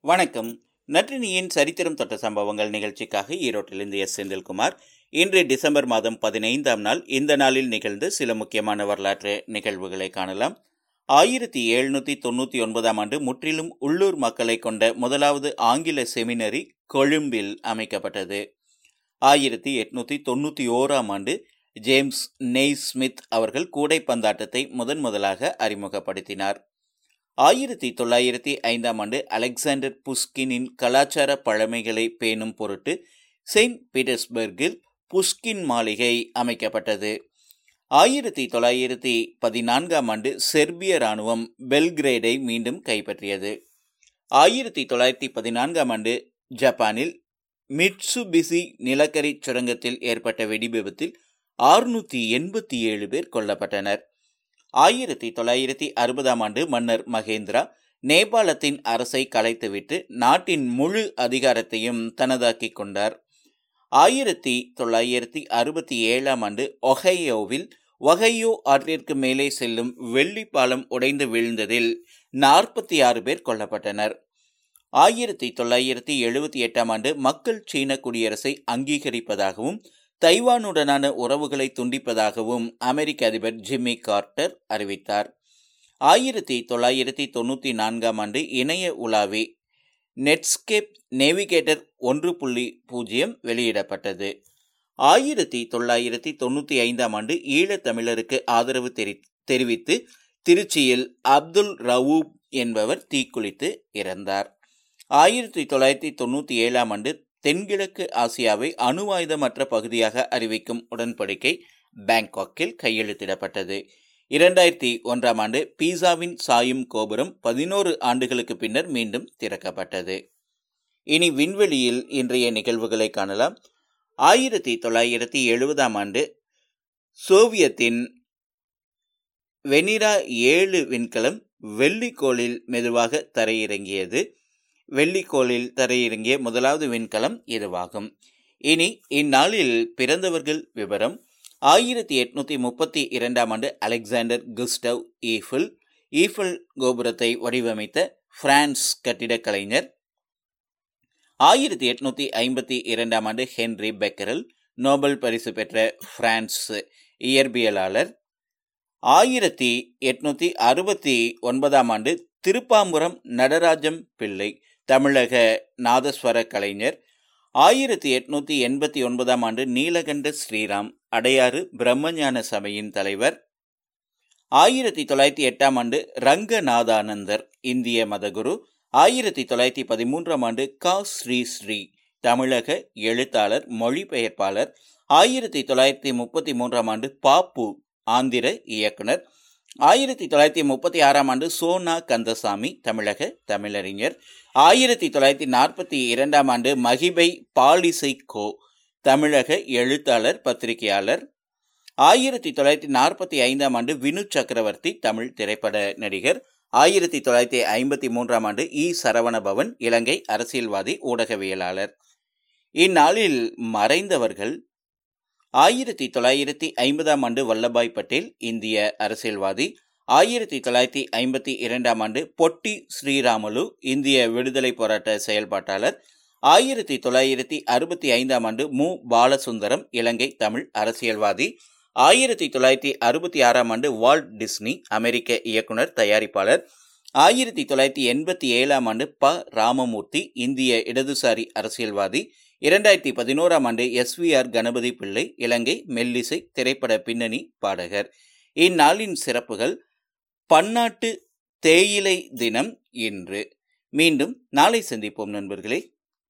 வணக்கம். நற்றினியின் சரித்திரம் தொட்ட சம்பவங்கள் நிகழ்ச்சிக்காக ஈரோட்டிலிருந்து எஸ். செந்தில்குமார். இன்று டிசம்பர் மாதம் பதினைந்தாம் நாள். இந்த நாளில் நிகழ்ந்து சில முக்கியமான வரலாற்று நிகழ்வுகளை காணலாம். ஆயிரத்தி எழுநூற்றி தொண்ணூற்றி ஒன்பதாம் ஆண்டு முற்றிலும் உள்ளூர் மக்களை கொண்ட முதலாவது ஆங்கில செமினரி கொழும்பில் அமைக்கப்பட்டது. ஆயிரத்தி எட்நூற்றி தொண்ணூற்றி ஓராம் ஆண்டு ஜேம்ஸ் நெய் ஸ்மித் அவர்கள் கூடைப்பந்தாட்டத்தை முதன் முதலாக அறிமுகப்படுத்தினார். ஆயிரத்தி தொள்ளாயிரத்தி ஐந்தாம் ஆண்டு அலெக்சாண்டர் புஷ்கினின் கலாச்சார பழமைகளை பேணும் பொருட்டு செயின்ட் பீட்டர்ஸ்பர்கில் புஷ்கின் மாளிகை அமைக்கப்பட்டது. ஆயிரத்தி தொள்ளாயிரத்தி பதினான்காம் ஆண்டு செர்பிய இராணுவம் பெல்கிரேடை மீண்டும் கைப்பற்றியது. ஆயிரத்தி தொள்ளாயிரத்தி பதினான்காம் ஆண்டு ஜப்பானில் மிட்சுபிசி நிலக்கரி சுரங்கத்தில் ஏற்பட்ட வெடிவிபத்தில் ஆறுநூற்றி எண்பத்தி ஏழு பேர் கொல்லப்பட்டனர். ஆயிரத்தி தொள்ளாயிரத்தி அறுபதாம் ஆண்டு மன்னர் மகேந்திரா நேபாளத்தின் அரசை கலைத்துவிட்டு நாட்டின் முழு அதிகாரத்தையும் தனதாக்கிக் கொண்டார். ஆயிரத்தி தொள்ளாயிரத்தி அறுபத்தி ஏழாம் ஆண்டு ஒஹையோவில் ஒஹையோ ஆற்றிற்கு மேலே செல்லும் வெள்ளி பாலம் உடைந்து வீழ்ந்ததில் நாற்பத்தி ஆறு பேர் கொல்லப்பட்டனர். ஆயிரத்தி தொள்ளாயிரத்தி எழுபத்தி எட்டாம் ஆண்டு மக்கள் சீன குடியரசை அங்கீகரிப்பதாகவும் தைவானுடனான உறவுகளை துண்டிப்பதாகவும் அமெரிக்க அதிபர் ஜிம்மி கார்ட்டர் அறிவித்தார். ஆயிரத்தி தொள்ளாயிரத்தி தொண்ணூற்றி நான்காம் ஆண்டு இணைய உலாவி நெட்ஸ்கேப் நேவிகேட்டர் ஒன்று புள்ளி பூஜ்ஜியம் வெளியிடப்பட்டது. ஆயிரத்தி தொள்ளாயிரத்தி தொண்ணூற்றி ஐந்தாம் ஆண்டு ஈழத்தமிழருக்கு ஆதரவு தெரி தெரிவித்து திருச்சியில் அப்துல் ரவூப் என்பவர் தீக்குளித்து இறந்தார். ஆயிரத்தி தொள்ளாயிரத்தி தொண்ணூற்றி ஏழாம் ஆண்டு தென்கிழக்கு ஆசியாவை அணுவாயுதமற்ற பகுதியாக அறிவிக்கும் உடன்படிக்கை பேங்காக்கில் கையெழுத்திடப்பட்டது. இரண்டாயிரத்தி ஒன்றாம் ஆண்டு பீசாவின் சாயும் கோபுரம் பதினோரு ஆண்டுகளுக்கு பின்னர் மீண்டும் திறக்கப்பட்டது. இனி விண்வெளியில் இன்றைய நிகழ்வுகளை காணலாம். ஆயிரத்தி தொள்ளாயிரத்தி எழுபதாம் ஆண்டு சோவியத்தின் வெனிரா ஏழு விண்கலம் வெள்ளிக்கோளில் மெதுவாக தரையிறங்கியது. வெள்ளிக்கோளில் தரையிறங்கிய முதலாவது விண்கலம் இதுவாகும். இனி இந்நாளில் பிறந்தவர்கள் விவரம். ஆயிரத்தி எட்நூற்றி முப்பத்தி இரண்டாம் ஆண்டு அலெக்சாண்டர் குஸ்டவ் ஈஃபில் ஈஃபில் கோபுரத்தை வடிவமைத்த பிரான்ஸ் கட்டிடக் கலைஞர். ஆயிரத்தி எட்நூத்தி ஐம்பத்தி இரண்டாம் ஆண்டு ஹென்ரி பெக்கரல் நோபல் பரிசு பெற்ற பிரான்ஸ் இயற்பியலாளர். ஆயிரத்தி எட்நூற்றி அறுபத்தி ஒன்பதாம் ஆண்டு திருப்பாம்புரம் நடராஜம் பிள்ளை தமிழக நாதஸ்வர கலைஞர். ஆயிரத்தி எட்நூத்தி எண்பத்தி ஒன்பதாம் ஆண்டு நீலகண்ட ஸ்ரீராம் அடையாறு பிரம்மஞான சபையின் தலைவர். ஆயிரத்தி தொள்ளாயிரத்தி எட்டாம் ஆண்டு ரங்கநாதானந்தர் இந்திய மதகுரு. ஆயிரத்தி தொள்ளாயிரத்தி பதிமூன்றாம் ஆண்டு கா. ஸ்ரீ. ஸ்ரீ. தமிழக எழுத்தாளர் மொழிபெயர்ப்பாளர். ஆயிரத்தி தொள்ளாயிரத்தி முப்பத்தி மூன்றாம் ஆண்டு பாப்பு ஆந்திர இயக்குனர். ஆயிரத்தி தொள்ளாயிரத்தி முப்பத்தி ஆறாம் ஆண்டு சோனா கந்தசாமி தமிழக தமிழறிஞர். ஆயிரத்தி தொள்ளாயிரத்தி நாற்பத்தி இரண்டாம் ஆண்டு மகிபை பாலிசை கோ தமிழக எழுத்தாளர் பத்திரிகையாளர். ஆயிரத்தி தொள்ளாயிரத்தி நாற்பத்தி ஐந்தாம் ஆண்டு வினு சக்கரவர்த்தி தமிழ் திரைப்பட நடிகர். ஆயிரத்தி தொள்ளாயிரத்தி ஐம்பத்தி மூன்றாம் ஆண்டு இ. சரவணபவன் இலங்கை அரசியல்வாதி ஊடகவியலாளர். இந்நாளில் மறைந்தவர்கள் ஆயிரத்தி தொள்ளாயிரத்தி ஐம்பதாம் ஆண்டு வல்லபாய் பட்டேல் இந்திய அரசியல்வாதி. ஆயிரத்தி தொள்ளாயிரத்தி ஐம்பத்தி இரண்டாம் ஆண்டு பொட்டி ஸ்ரீராமலு இந்திய விடுதலை போராட்ட செயல்பாட்டாளர். ஆயிரத்தி தொள்ளாயிரத்தி அறுபத்தி ஐந்தாம் ஆண்டு மு. பாலசுந்தரம் இலங்கை தமிழ் அரசியல்வாதி. ஆயிரத்தி தொள்ளாயிரத்தி அறுபத்தி ஆறாம் ஆண்டு வால்ட் டிஸ்னி அமெரிக்க இயக்குனர் தயாரிப்பாளர். ஆயிரத்தி தொள்ளாயிரத்தி எண்பத்தி ஏழாம் ஆண்டு ப. ராமமூர்த்தி இந்திய இடதுசாரி அரசியல்வாதி. இரண்டாயிரத்தி பதினோராம் ஆண்டு எஸ். வி. ஆர். கணபதி பிள்ளை இலங்கை மெல்லிசை திரைப்பட பின்னணி பாடகர். இந்நாளின் சிறப்புகள் பன்னாட்டு தேயிலை தினம் இன்று. மீண்டும் நாளை சந்திப்போம் நண்பர்களே.